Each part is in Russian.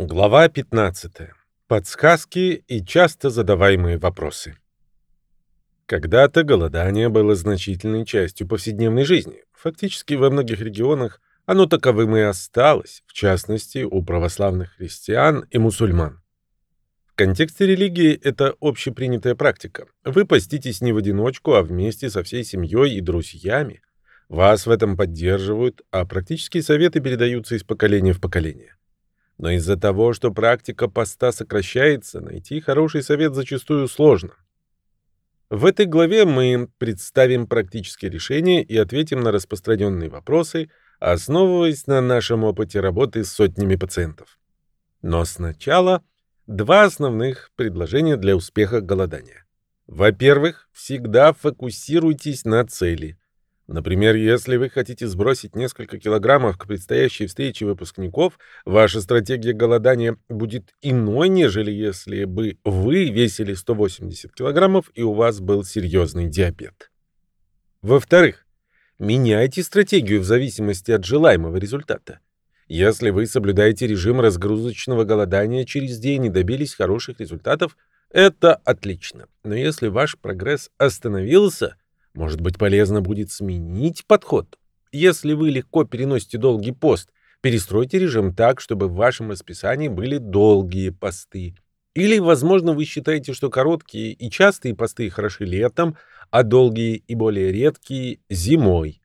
Глава 15. Подсказки и часто задаваемые вопросы. Когда-то голодание было значительной частью повседневной жизни. Фактически во многих регионах оно таковым и осталось, в частности, у православных христиан и мусульман. В контексте религии это общепринятая практика. Вы поститесь не в одиночку, а вместе со всей семьей и друзьями. Вас в этом поддерживают, а практические советы передаются из поколения в поколение. Но из-за того, что практика поста сокращается, найти хороший совет зачастую сложно. В этой главе мы представим практические решения и ответим на распространенные вопросы, основываясь на нашем опыте работы с сотнями пациентов. Но сначала два основных предложения для успеха голодания. Во-первых, всегда фокусируйтесь на цели. Например, если вы хотите сбросить несколько килограммов к предстоящей встрече выпускников, ваша стратегия голодания будет иной, нежели если бы вы весили 180 килограммов и у вас был серьезный диабет. Во-вторых, меняйте стратегию в зависимости от желаемого результата. Если вы соблюдаете режим разгрузочного голодания через день и добились хороших результатов, это отлично. Но если ваш прогресс остановился – может быть, полезно будет сменить подход? Если вы легко переносите долгий пост, перестройте режим так, чтобы в вашем расписании были долгие посты. Или, возможно, вы считаете, что короткие и частые посты хороши летом, а долгие и более редкие — зимой.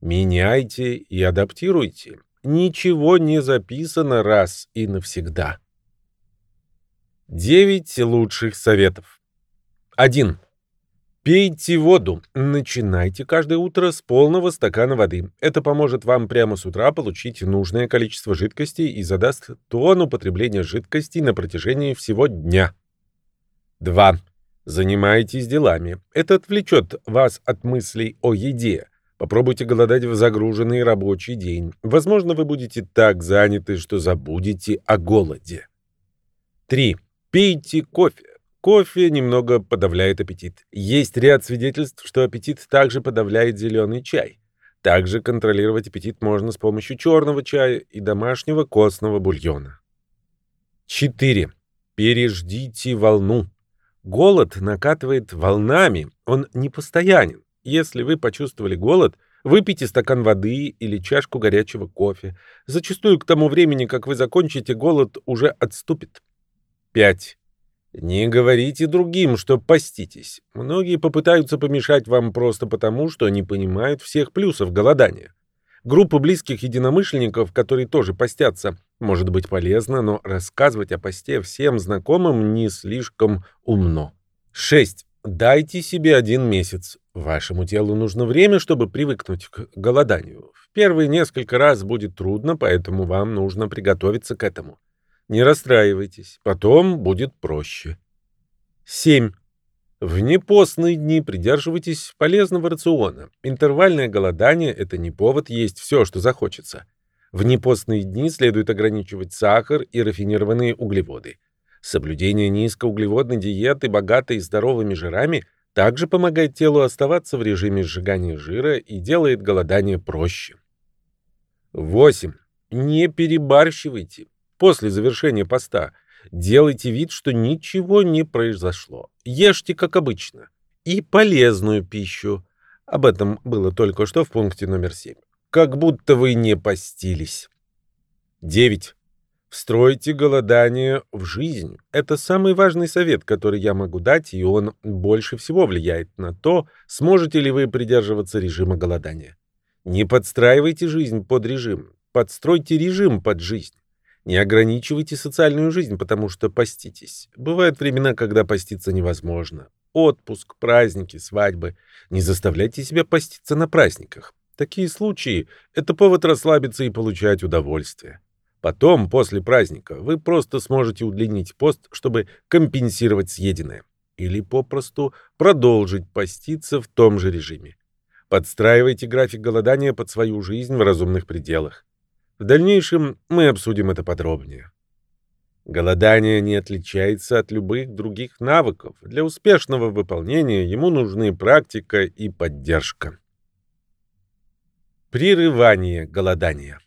Меняйте и адаптируйте. Ничего не записано раз и навсегда. 9 лучших советов. 1. Пейте воду. Начинайте каждое утро с полного стакана воды. Это поможет вам прямо с утра получить нужное количество жидкости и задаст тон употребления жидкости на протяжении всего дня. 2. Занимайтесь делами. Это отвлечет вас от мыслей о еде. Попробуйте голодать в загруженный рабочий день. Возможно, вы будете так заняты, что забудете о голоде. 3. Пейте кофе. Кофе немного подавляет аппетит. Есть ряд свидетельств, что аппетит также подавляет зеленый чай. Также контролировать аппетит можно с помощью черного чая и домашнего костного бульона. 4. Переждите волну. Голод накатывает волнами, он не постоянен. Если вы почувствовали голод, выпейте стакан воды или чашку горячего кофе. Зачастую к тому времени, как вы закончите, голод уже отступит. 5. Не говорите другим, что поститесь. Многие попытаются помешать вам просто потому, что не понимают всех плюсов голодания. Группа близких единомышленников, которые тоже постятся, может быть полезна, но рассказывать о посте всем знакомым не слишком умно. 6. Дайте себе один месяц. Вашему телу нужно время, чтобы привыкнуть к голоданию. В первые несколько раз будет трудно, поэтому вам нужно приготовиться к этому. Не расстраивайтесь, потом будет проще. 7. В непостные дни придерживайтесь полезного рациона. Интервальное голодание – это не повод есть все, что захочется. В непостные дни следует ограничивать сахар и рафинированные углеводы. Соблюдение низкоуглеводной диеты, богатой здоровыми жирами, также помогает телу оставаться в режиме сжигания жира и делает голодание проще. 8. Не перебарщивайте. После завершения поста делайте вид, что ничего не произошло. Ешьте, как обычно. И полезную пищу. Об этом было только что в пункте номер 7. Как будто вы не постились. 9. Встройте голодание в жизнь. Это самый важный совет, который я могу дать, и он больше всего влияет на то, сможете ли вы придерживаться режима голодания. Не подстраивайте жизнь под режим. Подстройте режим под жизнь. Не ограничивайте социальную жизнь, потому что поститесь. Бывают времена, когда поститься невозможно. Отпуск, праздники, свадьбы. Не заставляйте себя поститься на праздниках. Такие случаи – это повод расслабиться и получать удовольствие. Потом, после праздника, вы просто сможете удлинить пост, чтобы компенсировать съеденное. Или попросту продолжить поститься в том же режиме. Подстраивайте график голодания под свою жизнь в разумных пределах. В дальнейшем мы обсудим это подробнее. Голодание не отличается от любых других навыков. Для успешного выполнения ему нужны практика и поддержка. Прерывание голодания.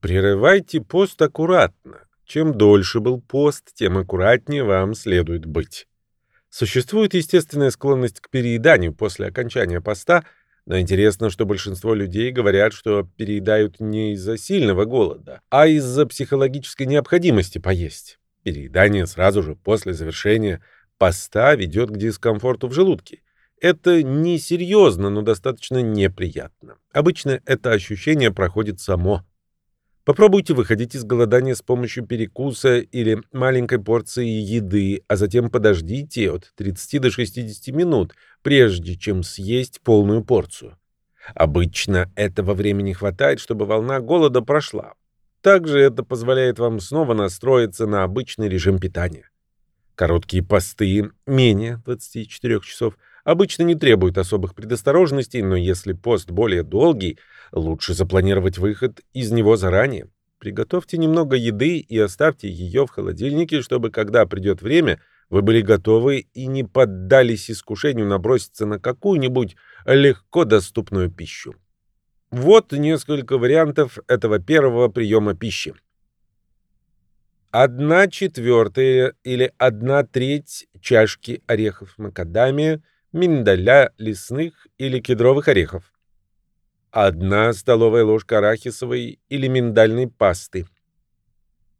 Прерывайте пост аккуратно. Чем дольше был пост, тем аккуратнее вам следует быть. Существует естественная склонность к перееданию после окончания поста, но интересно, что большинство людей говорят, что переедают не из-за сильного голода, а из-за психологической необходимости поесть. Переедание сразу же после завершения поста ведет к дискомфорту в желудке. Это несерьезно, но достаточно неприятно. Обычно это ощущение проходит само. Попробуйте выходить из голодания с помощью перекуса или маленькой порции еды, а затем подождите от 30 до 60 минут, прежде чем съесть полную порцию. Обычно этого времени хватает, чтобы волна голода прошла. Также это позволяет вам снова настроиться на обычный режим питания. Короткие посты, менее 24 часов, обычно не требуют особых предосторожностей, но если пост более долгий, лучше запланировать выход из него заранее. Приготовьте немного еды и оставьте ее в холодильнике, чтобы когда придет время, вы были готовы и не поддались искушению наброситься на какую-нибудь легко доступную пищу. Вот несколько вариантов этого первого приема пищи. Одна четвертая или одна треть чашки орехов макадамия, миндаля, лесных или кедровых орехов. Одна столовая ложка арахисовой или миндальной пасты.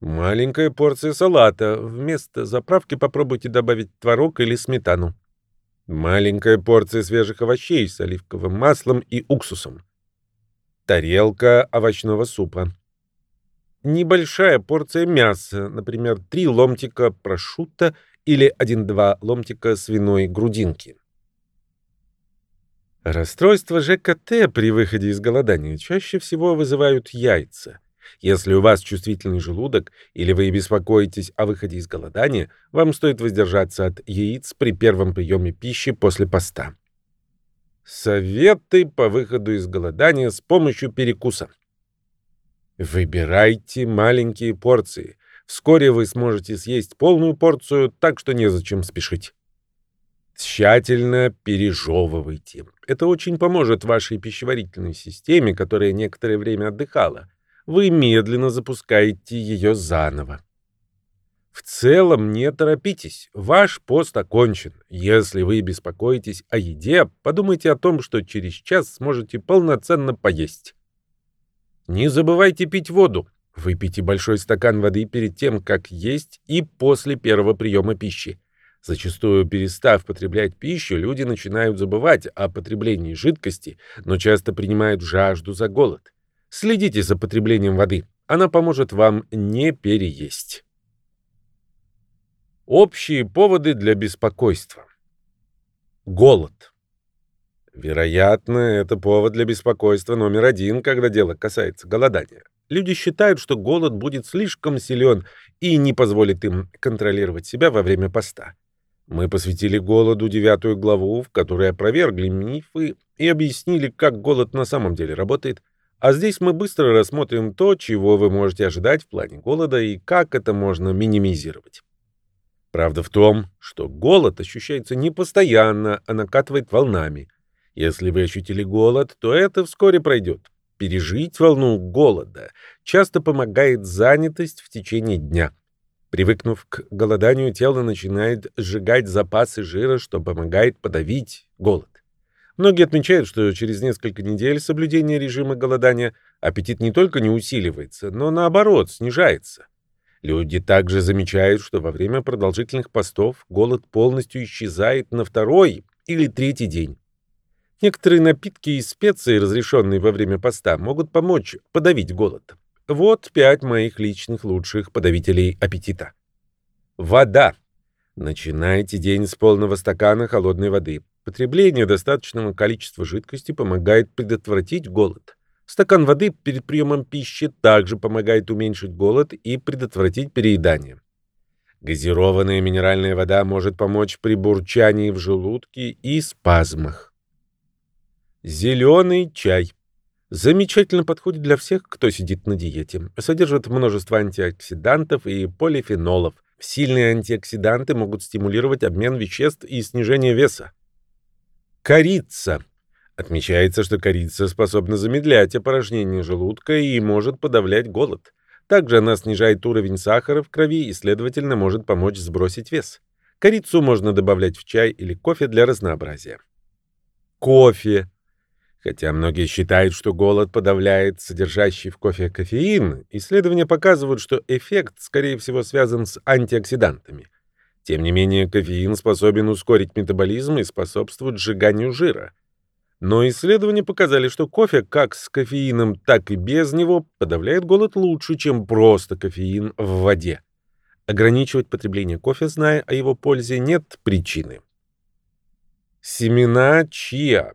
Маленькая порция салата. Вместо заправки попробуйте добавить творог или сметану. Маленькая порция свежих овощей с оливковым маслом и уксусом. Тарелка овощного супа небольшая порция мяса, например, 3 ломтика прошутто или 1-2 ломтика свиной грудинки. Расстройства ЖКТ при выходе из голодания чаще всего вызывают яйца. Если у вас чувствительный желудок или вы беспокоитесь о выходе из голодания, вам стоит воздержаться от яиц при первом приеме пищи после поста. Советы по выходу из голодания с помощью перекуса. Выбирайте маленькие порции. Вскоре вы сможете съесть полную порцию, так что незачем спешить. Тщательно пережевывайте. Это очень поможет вашей пищеварительной системе, которая некоторое время отдыхала. Вы медленно запускаете ее заново. В целом не торопитесь, ваш пост окончен. Если вы беспокоитесь о еде, подумайте о том, что через час сможете полноценно поесть. Не забывайте пить воду. Выпейте большой стакан воды перед тем, как есть, и после первого приема пищи. Зачастую, перестав потреблять пищу, люди начинают забывать о потреблении жидкости, но часто принимают жажду за голод. Следите за потреблением воды. Она поможет вам не переесть. Общие поводы для беспокойства. Голод. Вероятно, это повод для беспокойства номер один, когда дело касается голодания. Люди считают, что голод будет слишком силен и не позволит им контролировать себя во время поста. Мы посвятили голоду девятую главу, в которой опровергли мифы и объяснили, как голод на самом деле работает. А здесь мы быстро рассмотрим то, чего вы можете ожидать в плане голода и как это можно минимизировать. Правда в том, что голод ощущается не постоянно, а накатывает волнами. Если вы ощутили голод, то это вскоре пройдет. Пережить волну голода часто помогает занятость в течение дня. Привыкнув к голоданию, тело начинает сжигать запасы жира, что помогает подавить голод. Многие отмечают, что через несколько недель соблюдения режима голодания аппетит не только не усиливается, но наоборот снижается. Люди также замечают, что во время продолжительных постов голод полностью исчезает на второй или третий день. Некоторые напитки и специи, разрешенные во время поста, могут помочь подавить голод. Вот пять моих личных лучших подавителей аппетита. Вода. Начинайте день с полного стакана холодной воды. Потребление достаточного количества жидкости помогает предотвратить голод. Стакан воды перед приемом пищи также помогает уменьшить голод и предотвратить переедание. Газированная минеральная вода может помочь при бурчании в желудке и спазмах. Зеленый чай. Замечательно подходит для всех, кто сидит на диете. Содержит множество антиоксидантов и полифенолов. Сильные антиоксиданты могут стимулировать обмен веществ и снижение веса. Корица. Отмечается, что корица способна замедлять опорожнение желудка и может подавлять голод. Также она снижает уровень сахара в крови и, следовательно, может помочь сбросить вес. Корицу можно добавлять в чай или кофе для разнообразия. Кофе. Хотя многие считают, что голод подавляет содержащий в кофе кофеин, исследования показывают, что эффект, скорее всего, связан с антиоксидантами. Тем не менее, кофеин способен ускорить метаболизм и способствует сжиганию жира. Но исследования показали, что кофе как с кофеином, так и без него подавляет голод лучше, чем просто кофеин в воде. Ограничивать потребление кофе, зная о его пользе, нет причины. Семена чиа.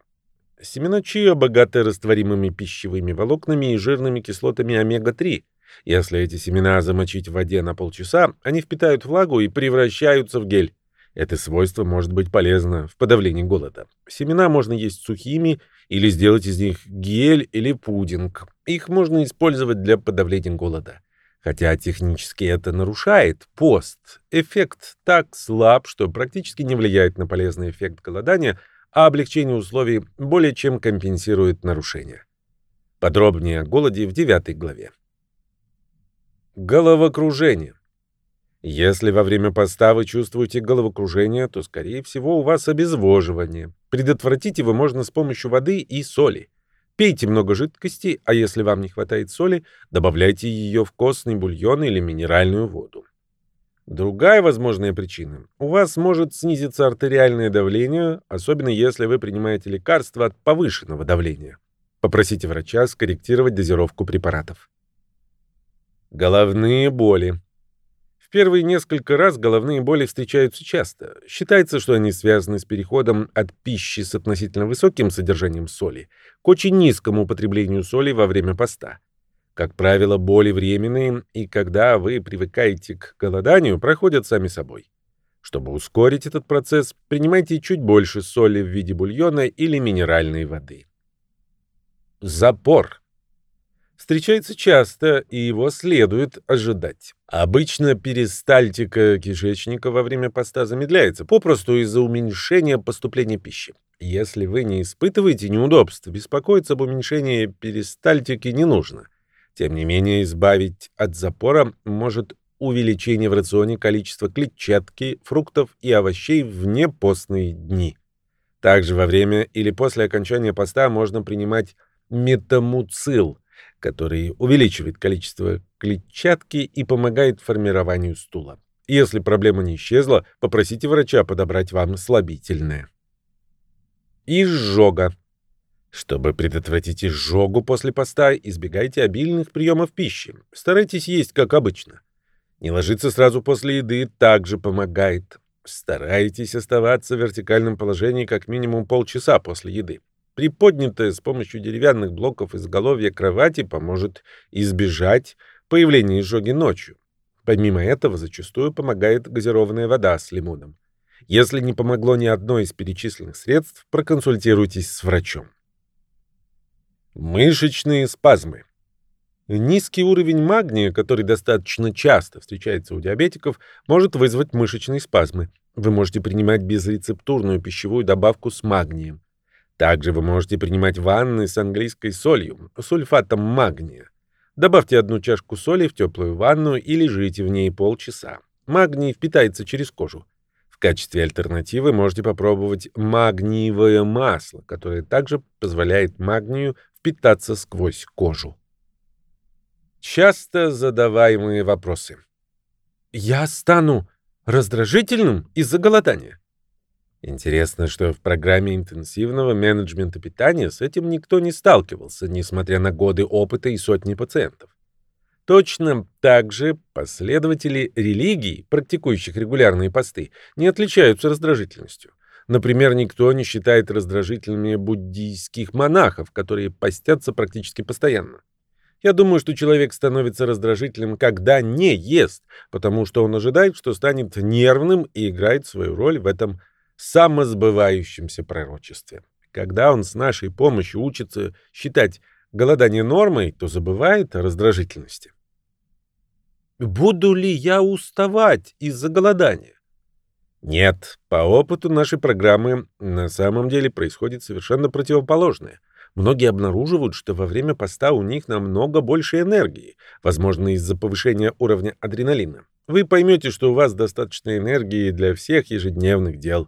Семена чиа богаты растворимыми пищевыми волокнами и жирными кислотами омега-3. Если эти семена замочить в воде на полчаса, они впитают влагу и превращаются в гель. Это свойство может быть полезно в подавлении голода. Семена можно есть сухими или сделать из них гель или пудинг. Их можно использовать для подавления голода. Хотя технически это нарушает пост, эффект так слаб, что практически не влияет на полезный эффект голодания, а облегчение условий более чем компенсирует нарушение. Подробнее о голоде в 9 главе. Головокружение. Если во время поста вы чувствуете головокружение, то, скорее всего, у вас обезвоживание. Предотвратить его можно с помощью воды и соли. Пейте много жидкости, а если вам не хватает соли, добавляйте ее в костный бульон или минеральную воду. Другая возможная причина. У вас может снизиться артериальное давление, особенно если вы принимаете лекарства от повышенного давления. Попросите врача скорректировать дозировку препаратов. Головные боли. В первые несколько раз головные боли встречаются часто. Считается, что они связаны с переходом от пищи с относительно высоким содержанием соли к очень низкому употреблению соли во время поста. Как правило, боли временные, и когда вы привыкаете к голоданию, проходят сами собой. Чтобы ускорить этот процесс, принимайте чуть больше соли в виде бульона или минеральной воды. Запор встречается часто, и его следует ожидать. Обычно перистальтика кишечника во время поста замедляется, попросту из-за уменьшения поступления пищи. Если вы не испытываете неудобств, беспокоиться об уменьшении перистальтики не нужно. Тем не менее, избавить от запора может увеличение в рационе количества клетчатки, фруктов и овощей в непостные дни. Также во время или после окончания поста можно принимать метамуцил – который увеличивает количество клетчатки и помогает формированию стула. Если проблема не исчезла, попросите врача подобрать вам слабительное. Изжога. Чтобы предотвратить изжогу после поста, избегайте обильных приемов пищи. Старайтесь есть как обычно. Не ложиться сразу после еды также помогает. Старайтесь оставаться в вертикальном положении как минимум полчаса после еды. Приподнятая с помощью деревянных блоков изголовья кровати поможет избежать появления изжоги ночью. Помимо этого, зачастую помогает газированная вода с лимоном. Если не помогло ни одно из перечисленных средств, проконсультируйтесь с врачом. Мышечные спазмы. Низкий уровень магния, который достаточно часто встречается у диабетиков, может вызвать мышечные спазмы. Вы можете принимать безрецептурную пищевую добавку с магнием. Также вы можете принимать ванны с английской солью, сульфатом магния. Добавьте одну чашку соли в теплую ванну и лежите в ней полчаса. Магний впитается через кожу. В качестве альтернативы можете попробовать магниевое масло, которое также позволяет магнию впитаться сквозь кожу. Часто задаваемые вопросы. Я стану раздражительным из-за голодания. Интересно, что в программе интенсивного менеджмента питания с этим никто не сталкивался, несмотря на годы опыта и сотни пациентов. Точно так же последователи религий, практикующих регулярные посты, не отличаются раздражительностью. Например, никто не считает раздражительными буддийских монахов, которые постятся практически постоянно. Я думаю, что человек становится раздражительным, когда не ест, потому что он ожидает, что станет нервным и играет свою роль в этом самосбывающемся пророчестве. Когда он с нашей помощью учится считать голодание нормой, то забывает о раздражительности. Буду ли я уставать из-за голодания? Нет, по опыту нашей программы на самом деле происходит совершенно противоположное. Многие обнаруживают, что во время поста у них намного больше энергии, возможно, из-за повышения уровня адреналина. Вы поймете, что у вас достаточно энергии для всех ежедневных дел.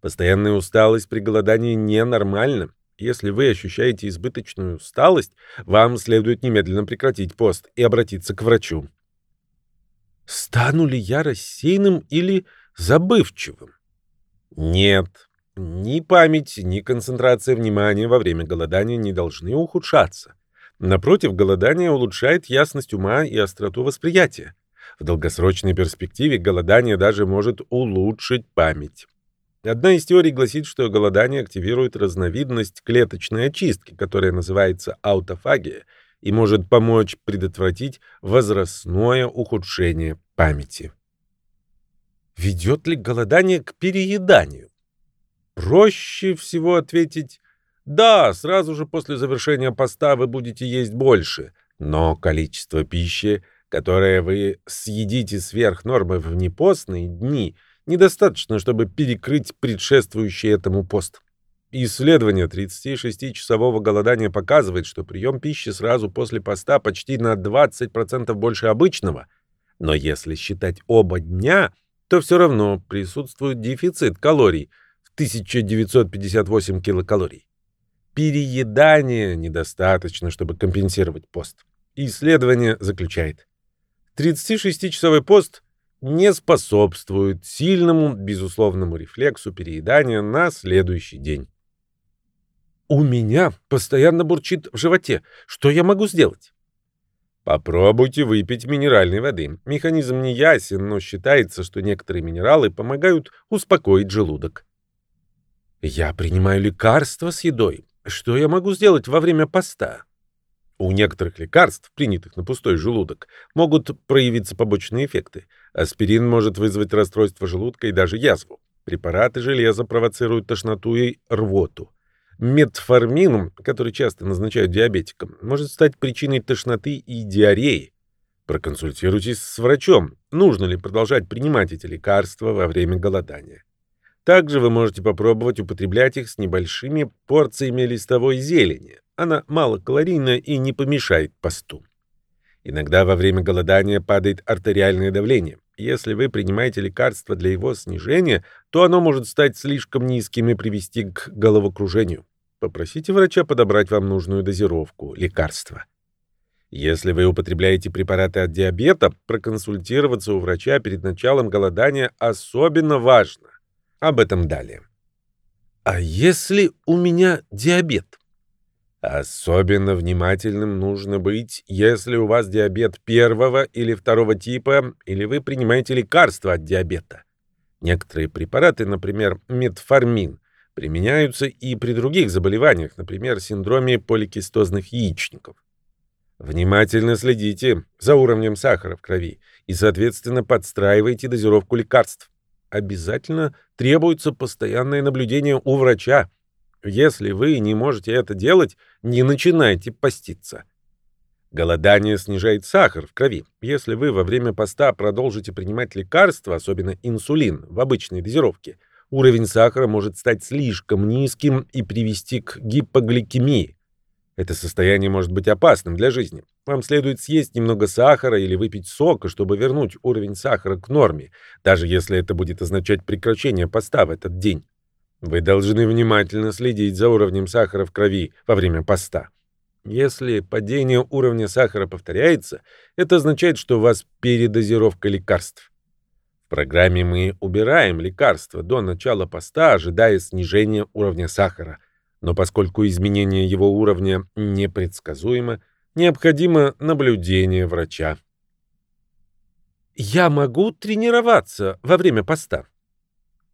Постоянная усталость при голодании ненормальна. Если вы ощущаете избыточную усталость, вам следует немедленно прекратить пост и обратиться к врачу. Стану ли я рассеянным или забывчивым? Нет. Ни память, ни концентрация внимания во время голодания не должны ухудшаться. Напротив, голодание улучшает ясность ума и остроту восприятия. В долгосрочной перспективе голодание даже может улучшить память. Одна из теорий гласит, что голодание активирует разновидность клеточной очистки, которая называется аутофагия, и может помочь предотвратить возрастное ухудшение памяти. Ведет ли голодание к перееданию? Проще всего ответить «Да, сразу же после завершения поста вы будете есть больше, но количество пищи, которое вы съедите сверх нормы в непостные дни, недостаточно, чтобы перекрыть предшествующий этому пост». Исследование 36-часового голодания показывает, что прием пищи сразу после поста почти на 20% больше обычного. Но если считать оба дня, то все равно присутствует дефицит калорий – 1958 килокалорий. Переедания недостаточно, чтобы компенсировать пост. Исследование заключает. 36-часовой пост не способствует сильному безусловному рефлексу переедания на следующий день. У меня постоянно бурчит в животе. Что я могу сделать? Попробуйте выпить минеральной воды. Механизм не ясен, но считается, что некоторые минералы помогают успокоить желудок. Я принимаю лекарства с едой. Что я могу сделать во время поста? У некоторых лекарств, принятых на пустой желудок, могут проявиться побочные эффекты. Аспирин может вызвать расстройство желудка и даже язву. Препараты железа провоцируют тошноту и рвоту. Метформин, который часто назначают диабетикам, может стать причиной тошноты и диареи. Проконсультируйтесь с врачом, нужно ли продолжать принимать эти лекарства во время голодания. Также вы можете попробовать употреблять их с небольшими порциями листовой зелени. Она малокалорийна и не помешает посту. Иногда во время голодания падает артериальное давление. Если вы принимаете лекарства для его снижения, то оно может стать слишком низким и привести к головокружению. Попросите врача подобрать вам нужную дозировку лекарства. Если вы употребляете препараты от диабета, проконсультироваться у врача перед началом голодания особенно важно. Об этом далее. А если у меня диабет? Особенно внимательным нужно быть, если у вас диабет первого или второго типа, или вы принимаете лекарства от диабета. Некоторые препараты, например, метформин, применяются и при других заболеваниях, например, синдроме поликистозных яичников. Внимательно следите за уровнем сахара в крови и, соответственно, подстраивайте дозировку лекарств обязательно требуется постоянное наблюдение у врача. Если вы не можете это делать, не начинайте поститься. Голодание снижает сахар в крови. Если вы во время поста продолжите принимать лекарства, особенно инсулин, в обычной дозировке, уровень сахара может стать слишком низким и привести к гипогликемии. Это состояние может быть опасным для жизни. Вам следует съесть немного сахара или выпить сока, чтобы вернуть уровень сахара к норме, даже если это будет означать прекращение поста в этот день. Вы должны внимательно следить за уровнем сахара в крови во время поста. Если падение уровня сахара повторяется, это означает, что у вас передозировка лекарств. Программе мы убираем лекарства до начала поста, ожидая снижения уровня сахара. Но поскольку изменение его уровня непредсказуемо, Необходимо наблюдение врача. Я могу тренироваться во время поста.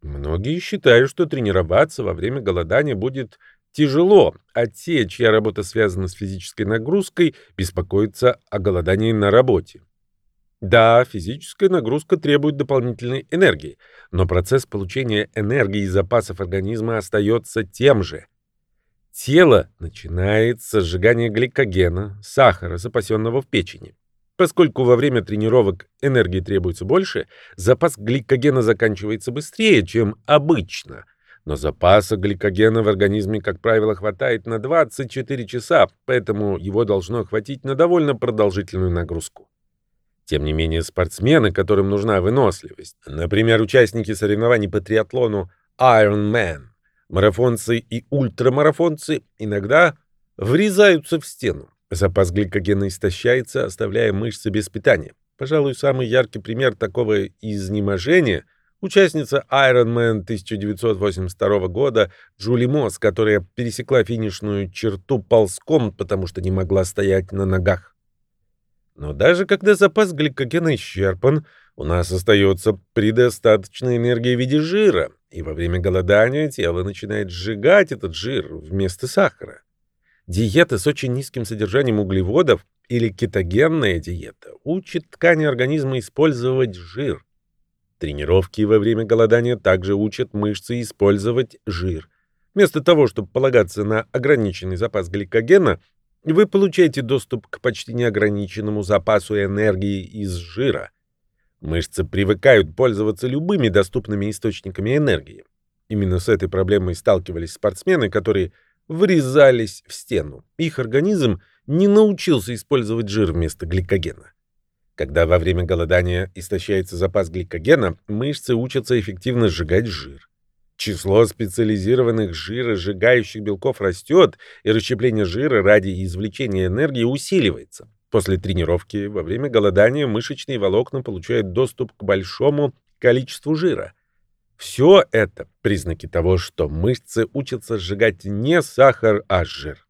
Многие считают, что тренироваться во время голодания будет тяжело, а те, чья работа связана с физической нагрузкой, беспокоятся о голодании на работе. Да, физическая нагрузка требует дополнительной энергии, но процесс получения энергии из запасов организма остается тем же – Тело начинает с сжигания гликогена, сахара, запасенного в печени. Поскольку во время тренировок энергии требуется больше, запас гликогена заканчивается быстрее, чем обычно. Но запаса гликогена в организме, как правило, хватает на 24 часа, поэтому его должно хватить на довольно продолжительную нагрузку. Тем не менее, спортсмены, которым нужна выносливость, например, участники соревнований по триатлону Ironman, марафонцы и ультрамарафонцы, иногда врезаются в стену. Запас гликогена истощается, оставляя мышцы без питания. Пожалуй, самый яркий пример такого изнеможения — участница Ironman 1982 года Джули Мосс, которая пересекла финишную черту ползком, потому что не могла стоять на ногах. Но даже когда запас гликогена исчерпан, у нас остается предостаточная энергия в виде жира, и во время голодания тело начинает сжигать этот жир вместо сахара. Диета с очень низким содержанием углеводов или кетогенная диета учит ткани организма использовать жир. Тренировки во время голодания также учат мышцы использовать жир. Вместо того, чтобы полагаться на ограниченный запас гликогена, вы получаете доступ к почти неограниченному запасу энергии из жира. Мышцы привыкают пользоваться любыми доступными источниками энергии. Именно с этой проблемой сталкивались спортсмены, которые врезались в стену. Их организм не научился использовать жир вместо гликогена. Когда во время голодания истощается запас гликогена, мышцы учатся эффективно сжигать жир. Число специализированных жиросжигающих белков растет, и расщепление жира ради извлечения энергии усиливается. После тренировки во время голодания мышечные волокна получают доступ к большому количеству жира. Все это признаки того, что мышцы учатся сжигать не сахар, а жир.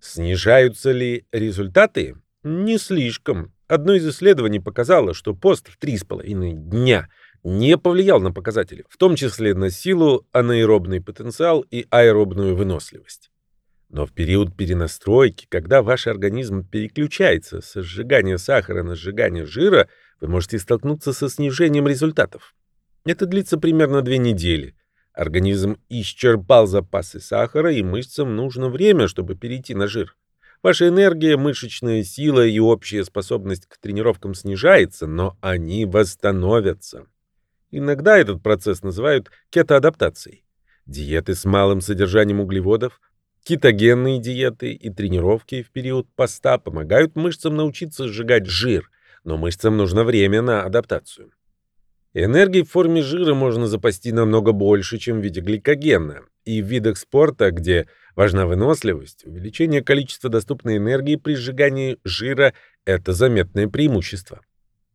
Снижаются ли результаты? Не слишком. Одно из исследований показало, что пост в 3,5 дня – не повлиял на показатели, в том числе на силу, анаэробный потенциал и аэробную выносливость. Но в период перенастройки, когда ваш организм переключается со сжигания сахара на сжигание жира, вы можете столкнуться со снижением результатов. Это длится примерно две недели. Организм исчерпал запасы сахара, и мышцам нужно время, чтобы перейти на жир. Ваша энергия, мышечная сила и общая способность к тренировкам снижается, но они восстановятся. Иногда этот процесс называют кетоадаптацией. Диеты с малым содержанием углеводов, кетогенные диеты и тренировки в период поста помогают мышцам научиться сжигать жир, но мышцам нужно время на адаптацию. Энергии в форме жира можно запасти намного больше, чем в виде гликогена. И в видах спорта, где важна выносливость, увеличение количества доступной энергии при сжигании жира – это заметное преимущество.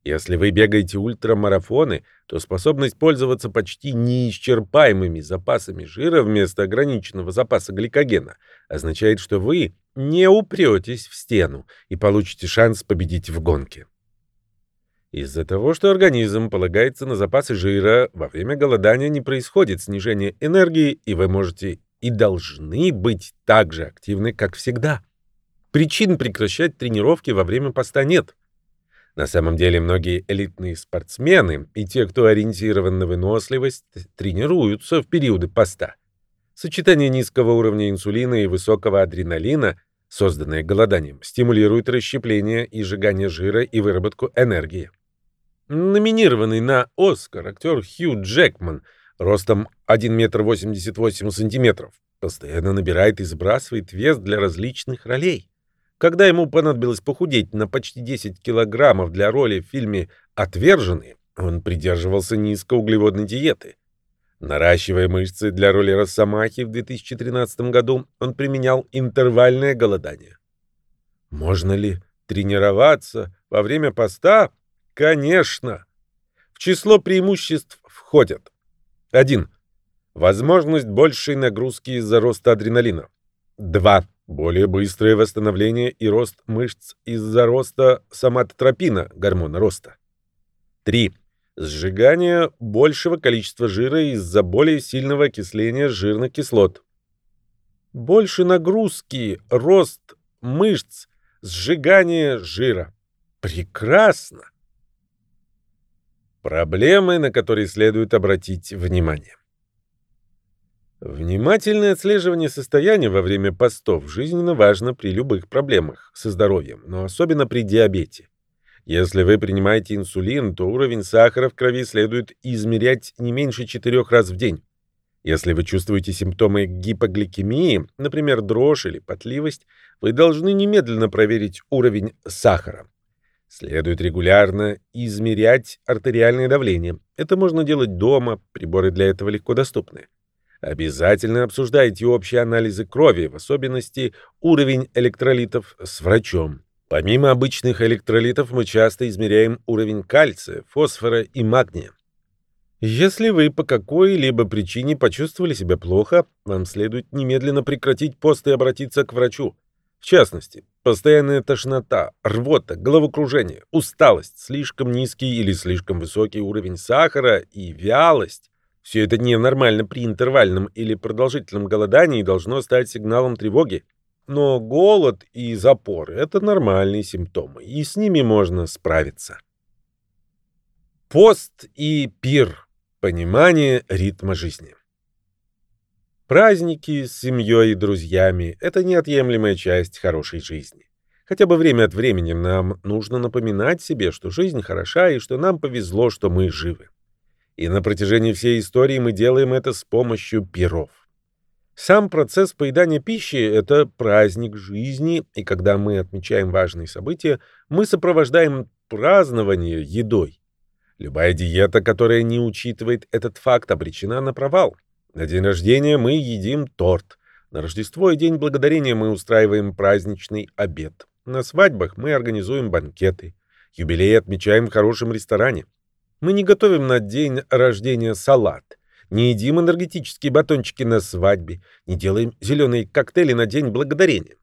Если вы бегаете ультрамарафоны, то способность пользоваться почти неисчерпаемыми запасами жира вместо ограниченного запаса гликогена означает, что вы не упретесь в стену и получите шанс победить в гонке. Из-за того, что организм полагается на запасы жира, во время голодания не происходит снижение энергии, и вы можете и должны быть так же активны, как всегда. Причин прекращать тренировки во время поста нет – на самом деле многие элитные спортсмены и те, кто ориентирован на выносливость, тренируются в периоды поста. Сочетание низкого уровня инсулина и высокого адреналина, созданное голоданием, стимулирует расщепление и сжигание жира и выработку энергии. Номинированный на «Оскар» актер Хью Джекман ростом 1 метр 88 сантиметров постоянно набирает и сбрасывает вес для различных ролей. Когда ему понадобилось похудеть на почти 10 килограммов для роли в фильме «Отверженные», он придерживался низкоуглеводной диеты. Наращивая мышцы для роли Росомахи в 2013 году, он применял интервальное голодание. Можно ли тренироваться во время поста? Конечно. В число преимуществ входят 1. Возможность большей нагрузки из-за роста адреналина. 2. Более быстрое восстановление и рост мышц из-за роста соматотропина, гормона роста. 3. Сжигание большего количества жира из-за более сильного окисления жирных кислот. Больше нагрузки, рост мышц, сжигание жира. Прекрасно! Проблемы, на которые следует обратить внимание. Внимательное отслеживание состояния во время постов жизненно важно при любых проблемах со здоровьем, но особенно при диабете. Если вы принимаете инсулин, то уровень сахара в крови следует измерять не меньше четырех раз в день. Если вы чувствуете симптомы гипогликемии, например, дрожь или потливость, вы должны немедленно проверить уровень сахара. Следует регулярно измерять артериальное давление. Это можно делать дома, приборы для этого легко доступны. Обязательно обсуждайте общие анализы крови, в особенности уровень электролитов с врачом. Помимо обычных электролитов мы часто измеряем уровень кальция, фосфора и магния. Если вы по какой-либо причине почувствовали себя плохо, вам следует немедленно прекратить пост и обратиться к врачу. В частности, постоянная тошнота, рвота, головокружение, усталость, слишком низкий или слишком высокий уровень сахара и вялость – все это ненормально при интервальном или продолжительном голодании должно стать сигналом тревоги. Но голод и запор – это нормальные симптомы, и с ними можно справиться. Пост и пир. Понимание ритма жизни. Праздники с семьей и друзьями – это неотъемлемая часть хорошей жизни. Хотя бы время от времени нам нужно напоминать себе, что жизнь хороша и что нам повезло, что мы живы. И на протяжении всей истории мы делаем это с помощью пиров. Сам процесс поедания пищи – это праздник жизни, и когда мы отмечаем важные события, мы сопровождаем празднование едой. Любая диета, которая не учитывает этот факт, обречена на провал. На день рождения мы едим торт. На Рождество и День Благодарения мы устраиваем праздничный обед. На свадьбах мы организуем банкеты. Юбилей отмечаем в хорошем ресторане. Мы не готовим на день рождения салат. Не едим энергетические батончики на свадьбе. Не делаем зеленые коктейли на День Благодарения.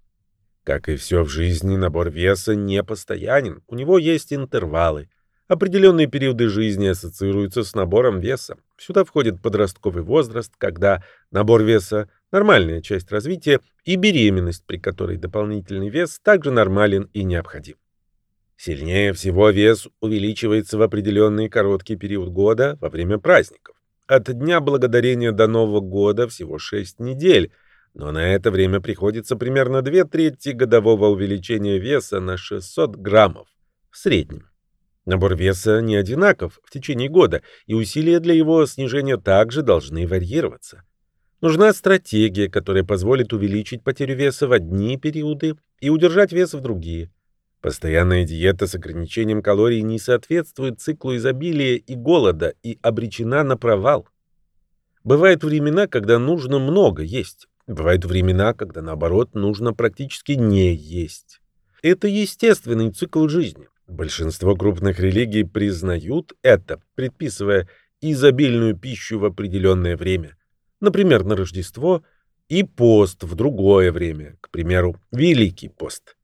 Как и все в жизни, набор веса не постоянен. У него есть интервалы. Определенные периоды жизни ассоциируются с набором веса. Сюда входит подростковый возраст, когда набор веса – нормальная часть развития, и беременность, при которой дополнительный вес также нормален и необходим. Сильнее всего вес увеличивается в определенный короткий период года во время праздников. От Дня Благодарения до Нового года всего 6 недель, но на это время приходится примерно 2 трети годового увеличения веса на 600 граммов в среднем. Набор веса не одинаков в течение года, и усилия для его снижения также должны варьироваться. Нужна стратегия, которая позволит увеличить потерю веса в одни периоды и удержать вес в другие. Постоянная диета с ограничением калорий не соответствует циклу изобилия и голода и обречена на провал. Бывают времена, когда нужно много есть. Бывают времена, когда, наоборот, нужно практически не есть. Это естественный цикл жизни. Большинство крупных религий признают это, предписывая изобильную пищу в определенное время, например, на Рождество, и пост в другое время, к примеру, Великий пост.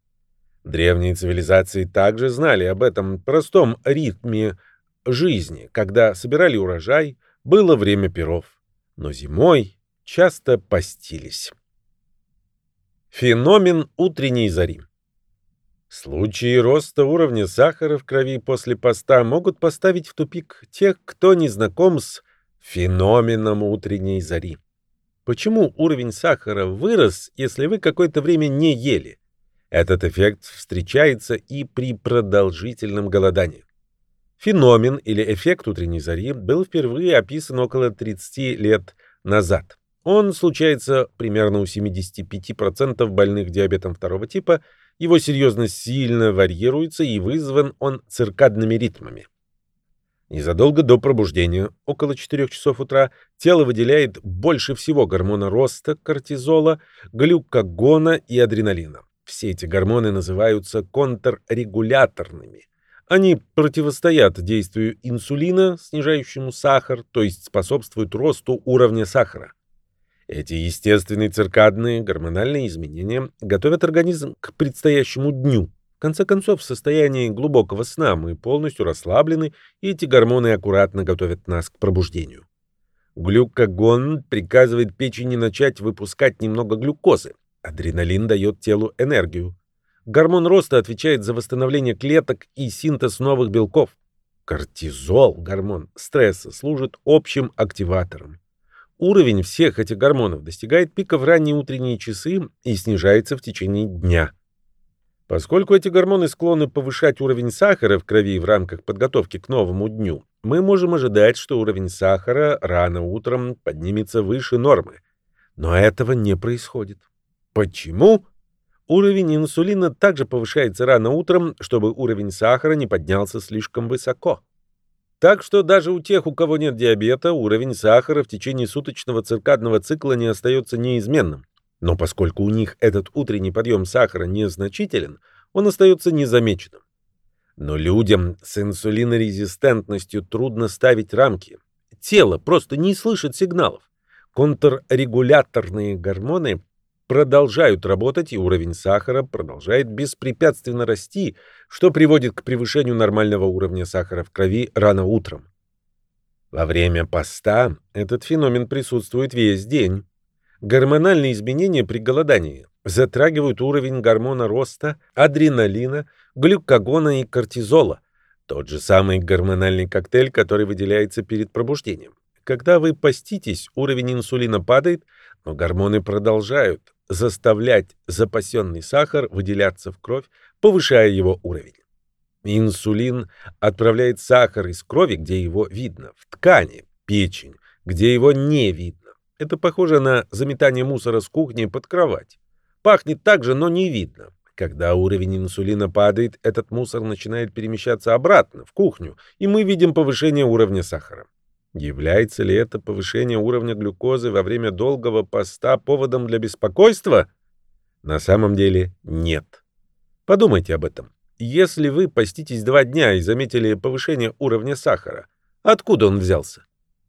Древние цивилизации также знали об этом простом ритме жизни, когда собирали урожай, было время перов, но зимой часто постились. Феномен утренней зари Случаи роста уровня сахара в крови после поста могут поставить в тупик тех, кто не знаком с феноменом утренней зари. Почему уровень сахара вырос, если вы какое-то время не ели? Этот эффект встречается и при продолжительном голодании. Феномен или эффект утренней зари был впервые описан около 30 лет назад. Он случается примерно у 75% больных диабетом второго типа его серьезность сильно варьируется и вызван он циркадными ритмами. Незадолго до пробуждения, около 4 часов утра, тело выделяет больше всего гормона роста, кортизола, глюкагона и адреналина. Все эти гормоны называются контррегуляторными. Они противостоят действию инсулина, снижающему сахар, то есть способствуют росту уровня сахара. Эти естественные циркадные гормональные изменения готовят организм к предстоящему дню. В конце концов, в состоянии глубокого сна мы полностью расслаблены, и эти гормоны аккуратно готовят нас к пробуждению. Глюкагон приказывает печени начать выпускать немного глюкозы. Адреналин дает телу энергию. Гормон роста отвечает за восстановление клеток и синтез новых белков. Кортизол, гормон стресса, служит общим активатором. Уровень всех этих гормонов достигает пика в ранние утренние часы и снижается в течение дня. Поскольку эти гормоны склонны повышать уровень сахара в крови в рамках подготовки к новому дню, мы можем ожидать, что уровень сахара рано утром поднимется выше нормы. Но этого не происходит. Почему? Уровень инсулина также повышается рано утром, чтобы уровень сахара не поднялся слишком высоко. Так что даже у тех, у кого нет диабета, уровень сахара в течение суточного циркадного цикла не остается неизменным. Но поскольку у них этот утренний подъем сахара незначителен, он остается незамеченным. Но людям с инсулинорезистентностью трудно ставить рамки. Тело просто не слышит сигналов. Контррегуляторные гормоны продолжают работать, и уровень сахара продолжает беспрепятственно расти, что приводит к превышению нормального уровня сахара в крови рано утром. Во время поста этот феномен присутствует весь день. Гормональные изменения при голодании затрагивают уровень гормона роста, адреналина, глюкагона и кортизола, тот же самый гормональный коктейль, который выделяется перед пробуждением. Когда вы поститесь, уровень инсулина падает, но гормоны продолжают заставлять запасенный сахар выделяться в кровь, повышая его уровень. Инсулин отправляет сахар из крови, где его видно, в ткани, печень, где его не видно. Это похоже на заметание мусора с кухни под кровать. Пахнет так же, но не видно. Когда уровень инсулина падает, этот мусор начинает перемещаться обратно, в кухню, и мы видим повышение уровня сахара. Является ли это повышение уровня глюкозы во время долгого поста поводом для беспокойства? На самом деле нет. Подумайте об этом. Если вы поститесь два дня и заметили повышение уровня сахара, откуда он взялся?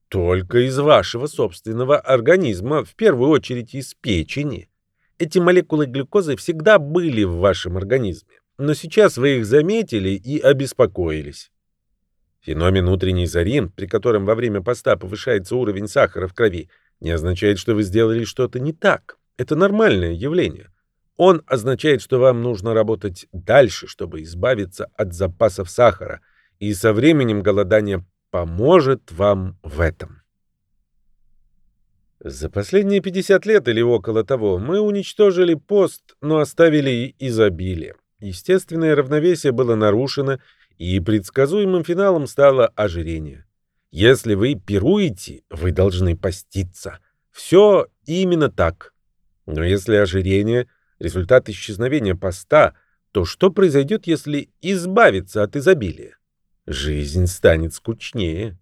Только из вашего собственного организма, в первую очередь из печени. Эти молекулы глюкозы всегда были в вашем организме, но сейчас вы их заметили и обеспокоились. Феномен утренней зари, при котором во время поста повышается уровень сахара в крови, не означает, что вы сделали что-то не так. Это нормальное явление. Он означает, что вам нужно работать дальше, чтобы избавиться от запасов сахара, и со временем голодание поможет вам в этом. За последние 50 лет или около того мы уничтожили пост, но оставили изобилие. Естественное равновесие было нарушено, и предсказуемым финалом стало ожирение. Если вы пируете, вы должны поститься. Все именно так. Но если ожирение — результат исчезновения поста, то что произойдет, если избавиться от изобилия? Жизнь станет скучнее.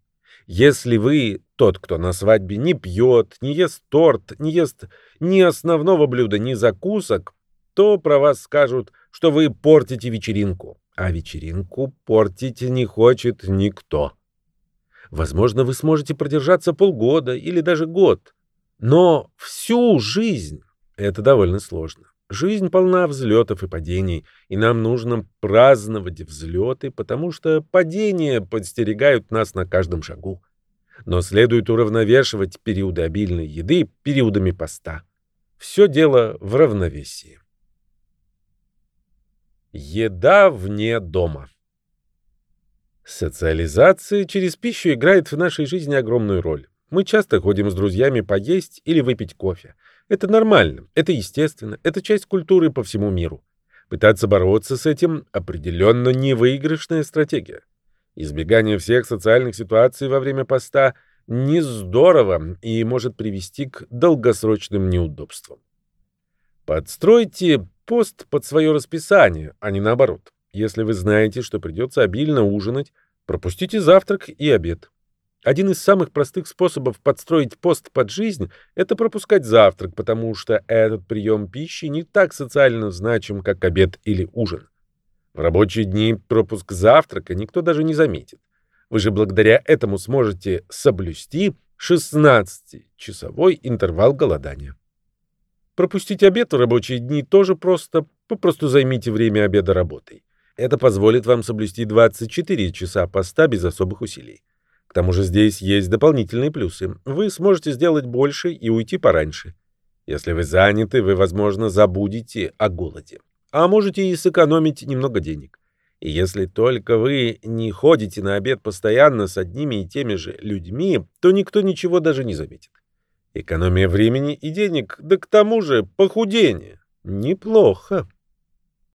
Если вы тот, кто на свадьбе не пьет, не ест торт, не ест ни основного блюда, ни закусок, то про вас скажут, что вы портите вечеринку а вечеринку портить не хочет никто. Возможно, вы сможете продержаться полгода или даже год, но всю жизнь это довольно сложно. Жизнь полна взлетов и падений, и нам нужно праздновать взлеты, потому что падения подстерегают нас на каждом шагу. Но следует уравновешивать периоды обильной еды периодами поста. Все дело в равновесии. Еда вне дома. Социализация через пищу играет в нашей жизни огромную роль. Мы часто ходим с друзьями поесть или выпить кофе. Это нормально, это естественно, это часть культуры по всему миру. Пытаться бороться с этим определенно невыигрышная стратегия. Избегание всех социальных ситуаций во время поста не здорово и может привести к долгосрочным неудобствам. Подстройте пост под свое расписание, а не наоборот. Если вы знаете, что придется обильно ужинать, пропустите завтрак и обед. Один из самых простых способов подстроить пост под жизнь – это пропускать завтрак, потому что этот прием пищи не так социально значим, как обед или ужин. В рабочие дни пропуск завтрака никто даже не заметит. Вы же благодаря этому сможете соблюсти 16-часовой интервал голодания. Пропустить обед в рабочие дни тоже просто, попросту займите время обеда работой. Это позволит вам соблюсти 24 часа поста без особых усилий. К тому же здесь есть дополнительные плюсы. Вы сможете сделать больше и уйти пораньше. Если вы заняты, вы, возможно, забудете о голоде. А можете и сэкономить немного денег. И если только вы не ходите на обед постоянно с одними и теми же людьми, то никто ничего даже не заметит. Экономия времени и денег, да к тому же похудение. Неплохо.